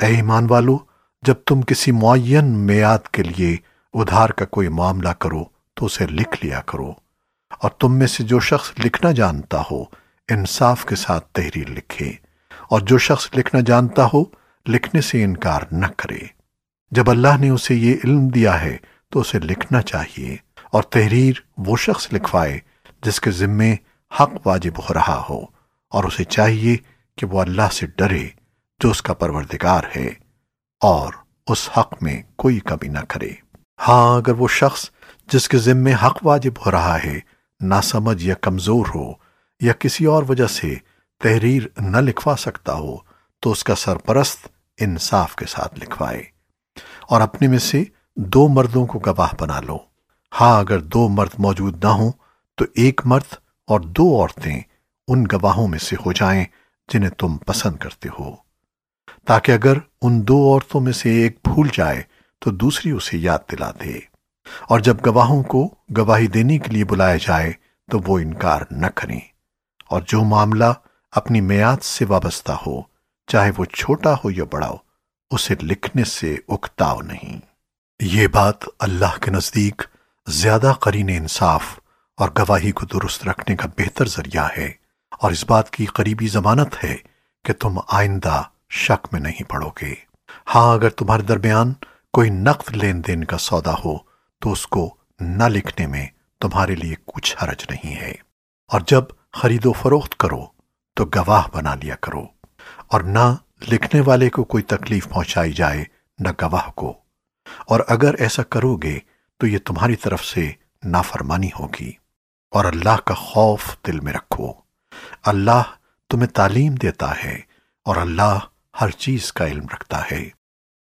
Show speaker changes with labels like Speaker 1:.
Speaker 1: اے ایمان والو، جب تم کسی معین میعاد کے لیے ادھار کا کوئی معاملہ کرو تو اسے لکھ لیا کرو، اور تم میں سے جو شخص لکھنا جانتا ہو، انصاف کے ساتھ تحریر لکھے، اور جو شخص لکھنا جانتا ہو، لکھنے سے انکار نہ کرے۔ جب اللہ نے اسے یہ علم دیا ہے تو اسے لکھنا چاہیے، اور تحریر وہ شخص لکھوائے جس کے ذمے حق واجب ہو رہا ہو، اور اسے چاہیے کہ وہ اللہ سے ڈرے۔ جو اس کا پروردگار ہے اور اس حق میں کوئی کمی نہ کرے۔ ہاں اگر وہ شخص جس کے ذمے حق واجب ہو رہا ہے نہ سمجھ یا کمزور ہو یا کسی اور وجہ سے تحریر نہ لکھوا سکتا ہو، تو اس کا سرپرست انصاف کے ساتھ لکھوائے۔ اور اپنے میں سے دو مردوں کو گواہ بنا لو۔ ہاں اگر دو مرد موجود نہ ہوں، تو ایک مرد اور دو عورتیں ان گواہوں میں سے ہو جائیں جنہیں تم پسند کرتے ہو۔ تاکہ اگر ان دو عورتوں میں سے ایک بھول جائے تو دوسری اسے یاد دلا دے اور جب گواہوں کو گواہی دینے کے لیے بلایا جائے تو وہ انکار نہ کریں۔ اور جو معاملہ اپنی میعاد سے وابستہ ہو، چاہے وہ چھوٹا ہو یا بڑا ہو اسے لکھنے سے اکتاؤ نہیں۔ یہ بات اللہ کے نزدیک زیادہ قرین انصاف اور گواہی کو درست رکھنے کا بہتر ذریعہ ہے۔ اور اس بات کی قریبی ضمانت ہے کہ تم آئندہ شک میں نہیں پڑو گے۔ ہاں اگر تمہارے درمیان کوئی نقد لین دین کا سودا ہو، تو اس کو نہ لکھنے میں تمہارے لیے کچھ حرج نہیں ہے۔ اور جب خرید و فروخت کرو، تو گواہ بنا لیا کرو۔ اور نہ لکھنے والے کو کوئی تکلیف پہنچائی جائے، نہ گواہ کو۔ اور اگر ایسا کرو گے، تو یہ تمہاری طرف سے نافرمانی ہوگی۔ اور اللہ کا خوف دل میں رکھو۔ اللہ تمہیں تعلیم دیتا ہے، اور اللہ ہر چیز کا علم رکھتا ہے۔